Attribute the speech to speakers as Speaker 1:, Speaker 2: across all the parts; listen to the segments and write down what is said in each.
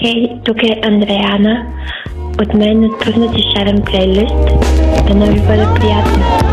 Speaker 1: Хей, тук е Андреана. От мен отпусна ти шарен плейлист. Да не ви бъде приятно.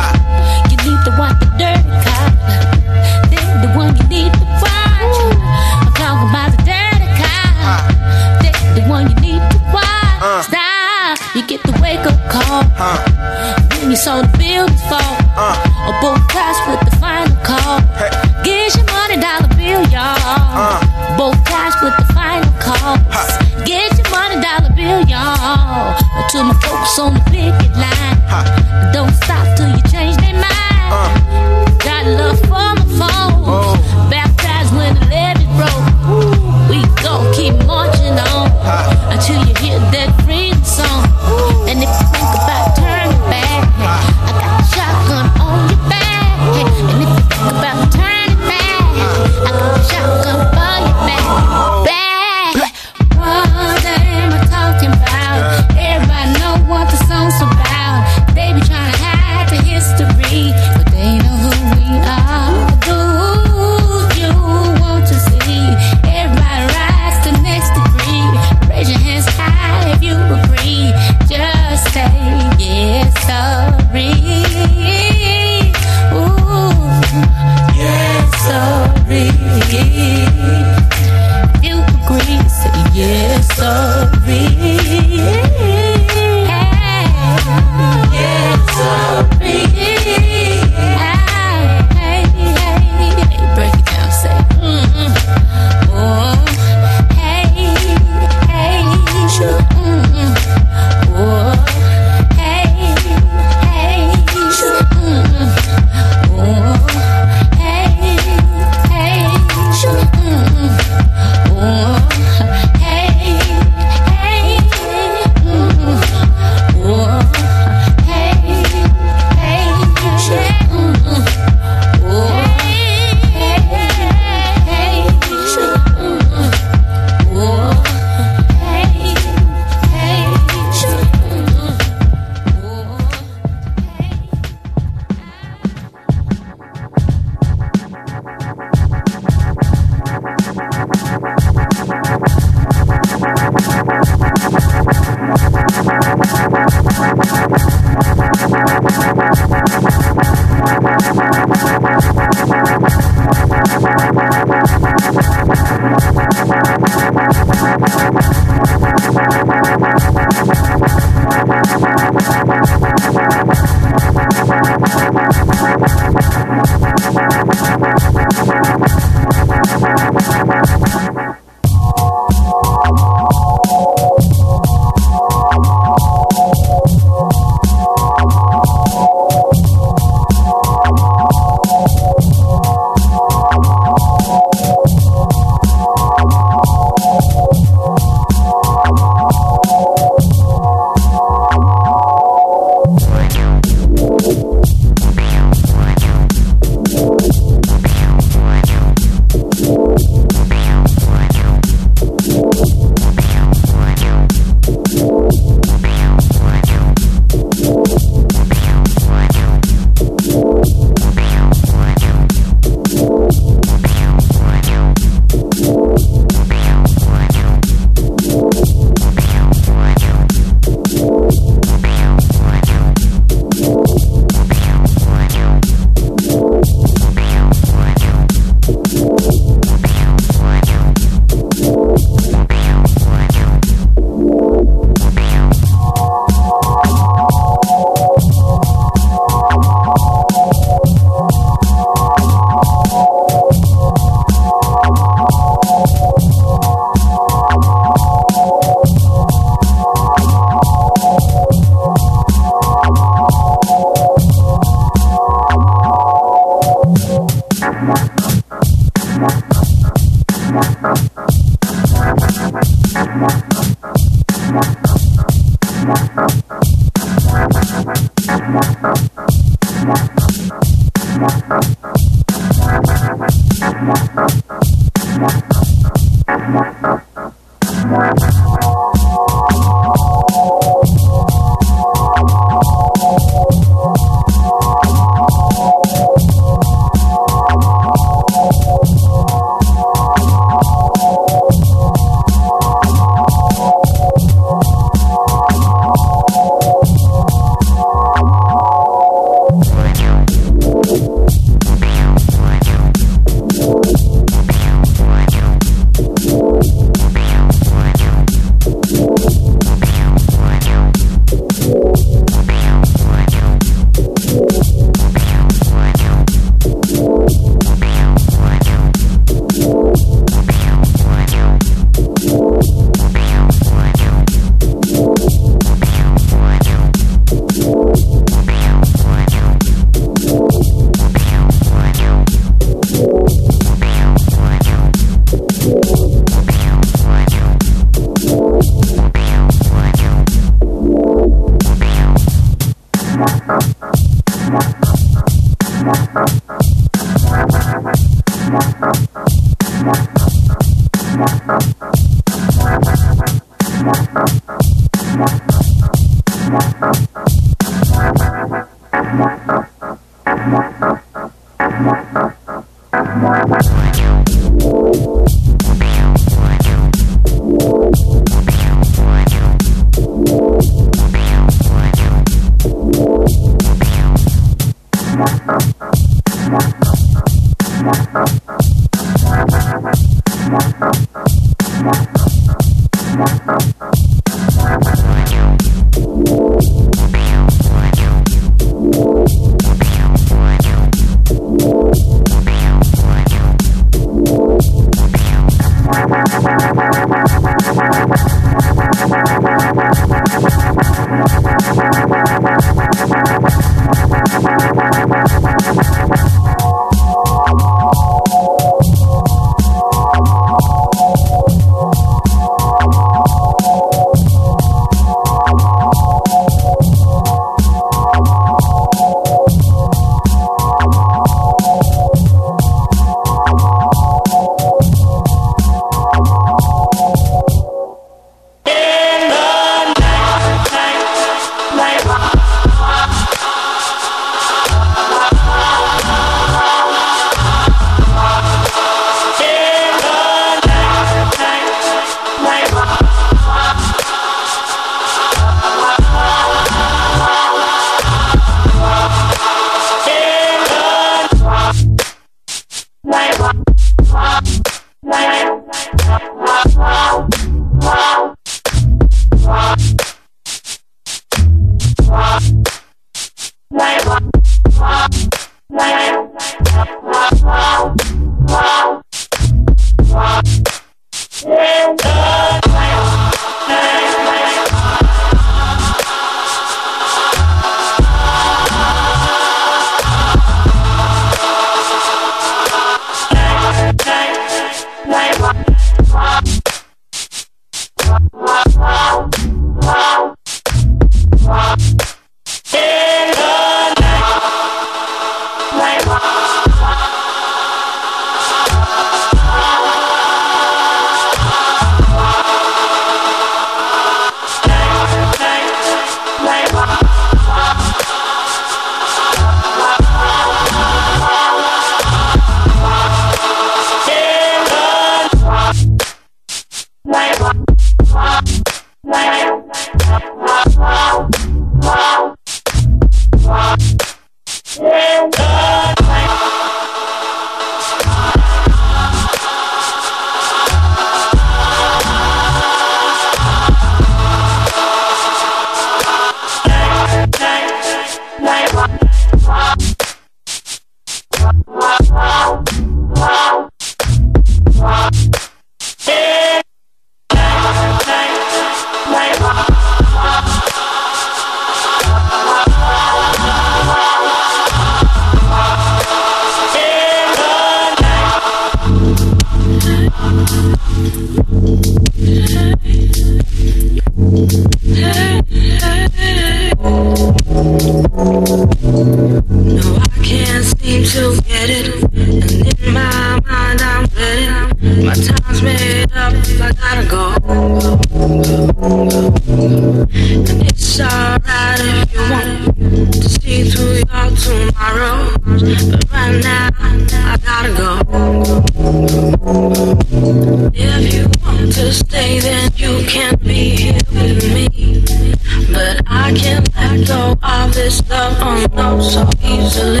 Speaker 2: so easily.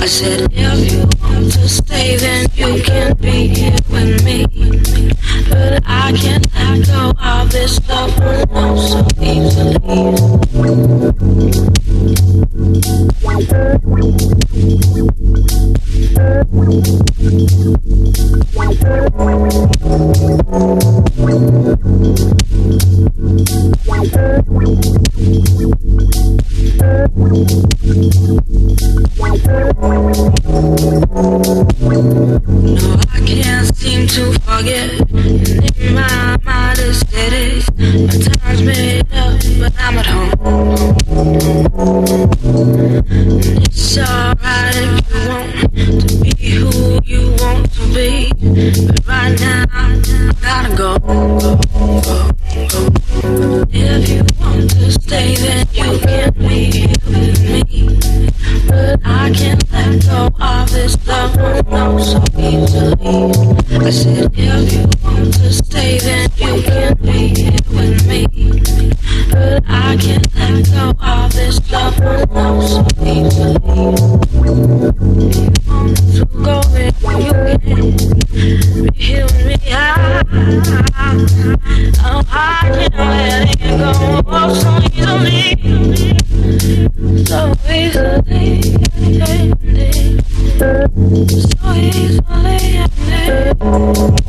Speaker 2: I said, if you want to stay, then you
Speaker 3: can be here with me. But I can't let go of this love so easily. Slowly, slowly,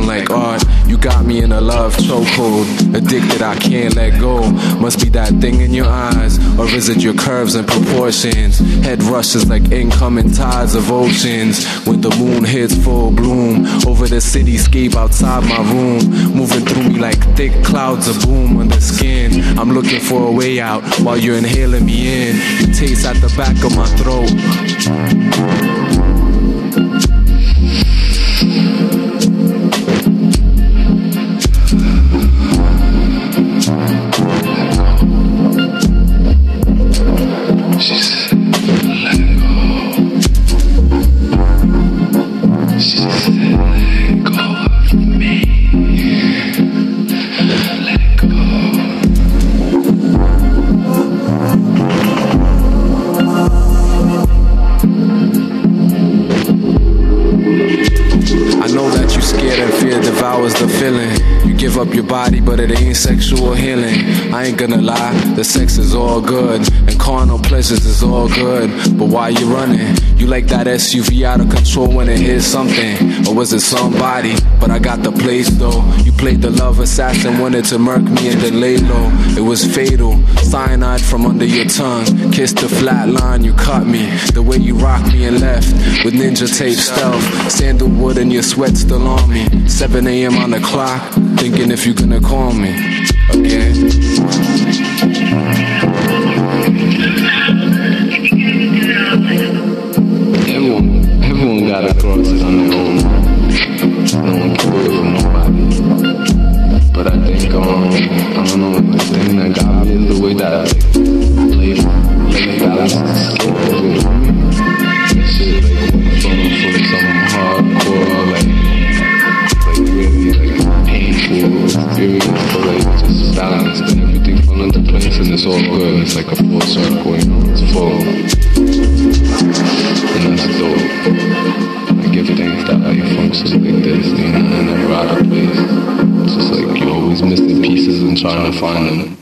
Speaker 3: like art. You got me in a love chokehold. Addicted, I can't let go. Must be that thing in your eyes. Or is it your curves and proportions? Head rushes like incoming tides of oceans. When the moon hits full bloom. Over the cityscape outside my room. Moving through me like thick clouds of boom on the skin. I'm looking for a way out while you're inhaling me in. You taste at the back of my throat. Pleasures is all good. But why you running? You like that SUV out of control when it hits something, or was it somebody? But I got the place though. You played the love assassin, wanted to murk me and then lay low. It was fatal, cyanide from under your tongue. Kissed the flat line, you cut me. The way you rocked me and left with ninja tape stealth, sandalwood and your sweat still on me. 7 a.m. on the clock, thinking if you're gonna call me again.
Speaker 4: Got a cross it on their own. No one can do it for nobody. But I think, um, I don't know, the thing that got me is the way that I play, play balance skills. That shit, like, from, from some hardcore, like, like really, like, painful experience, like just balanced and everything fell into place and it's all good. It's like a full circle, you know, it's full. I give that how you function like this, you know, and never out of place. It's just like you're always missing pieces and trying to find them.